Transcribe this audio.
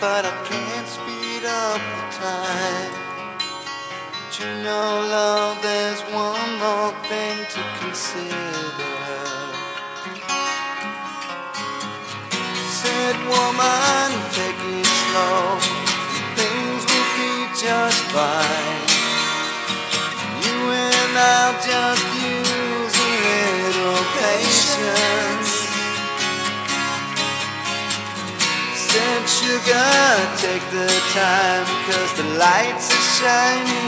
but I can't speed up the time. But you know, love, there's one more thing to consider. Said woman, take it slow, things will be just fine. You and I'll just use a little patience. Sugar, take the time, cause the lights are shining.